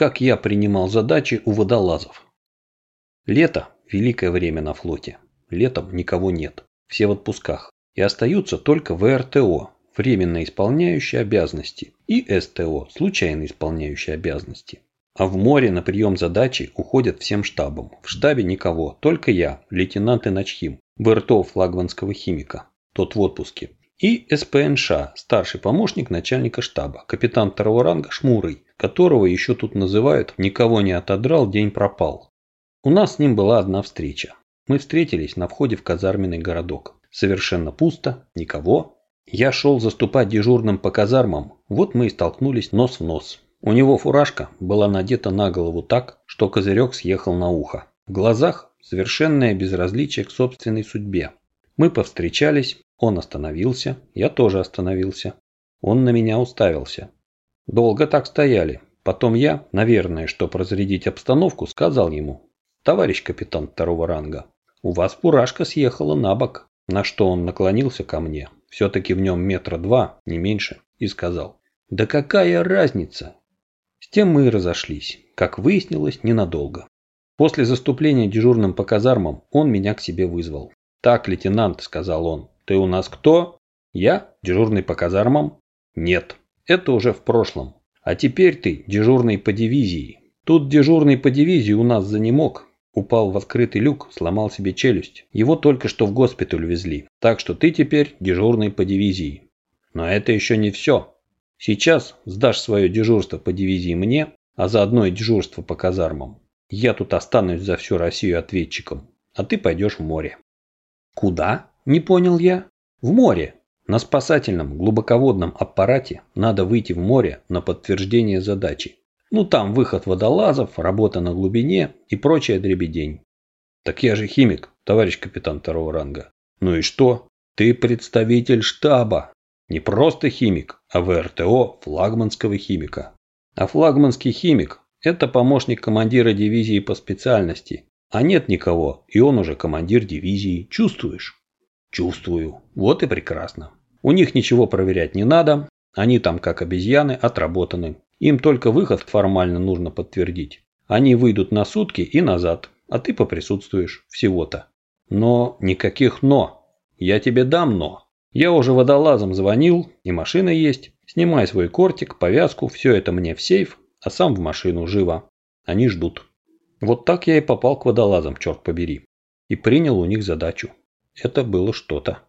Как я принимал задачи у водолазов. Лето – великое время на флоте. Летом никого нет. Все в отпусках. И остаются только ВРТО, временно исполняющие обязанности, и СТО, случайно исполняющие обязанности. А в море на прием задачи уходят всем штабом. В штабе никого, только я, лейтенант Иначхим, ВРТО флагманского химика. Тот в отпуске. И СПНШ, старший помощник начальника штаба, капитан второго ранга Шмурый, которого еще тут называют «никого не отодрал, день пропал». У нас с ним была одна встреча. Мы встретились на входе в казарменный городок. Совершенно пусто, никого. Я шел заступать дежурным по казармам, вот мы и столкнулись нос в нос. У него фуражка была надета на голову так, что козырек съехал на ухо. В глазах совершенное безразличие к собственной судьбе. Мы повстречались, он остановился, я тоже остановился. Он на меня уставился. Долго так стояли. Потом я, наверное, чтобы разрядить обстановку, сказал ему. Товарищ капитан второго ранга, у вас фуражка съехала на бок. На что он наклонился ко мне, все-таки в нем метра два, не меньше, и сказал. Да какая разница, с тем мы и разошлись, как выяснилось, ненадолго. После заступления дежурным по казармам он меня к себе вызвал. «Так, лейтенант», — сказал он, — «ты у нас кто?» «Я? Дежурный по казармам?» «Нет, это уже в прошлом. А теперь ты дежурный по дивизии. Тут дежурный по дивизии у нас занемог. Упал в открытый люк, сломал себе челюсть. Его только что в госпиталь везли. Так что ты теперь дежурный по дивизии. Но это еще не все. Сейчас сдашь свое дежурство по дивизии мне, а заодно и дежурство по казармам. Я тут останусь за всю Россию ответчиком, а ты пойдешь в море. Куда? Не понял я. В море. На спасательном глубоководном аппарате надо выйти в море на подтверждение задачи. Ну там выход водолазов, работа на глубине и прочая дребедень. Так я же химик, товарищ капитан второго ранга. Ну и что? Ты представитель штаба. Не просто химик, а ВРТО флагманского химика. А флагманский химик – это помощник командира дивизии по специальности. А нет никого, и он уже командир дивизии. Чувствуешь? Чувствую. Вот и прекрасно. У них ничего проверять не надо. Они там, как обезьяны, отработаны. Им только выход формально нужно подтвердить. Они выйдут на сутки и назад, а ты поприсутствуешь всего-то. Но никаких «но». Я тебе дам «но». Я уже водолазом звонил, и машина есть. Снимай свой кортик, повязку, все это мне в сейф, а сам в машину живо. Они ждут. Вот так я и попал к водолазам, черт побери. И принял у них задачу. Это было что-то.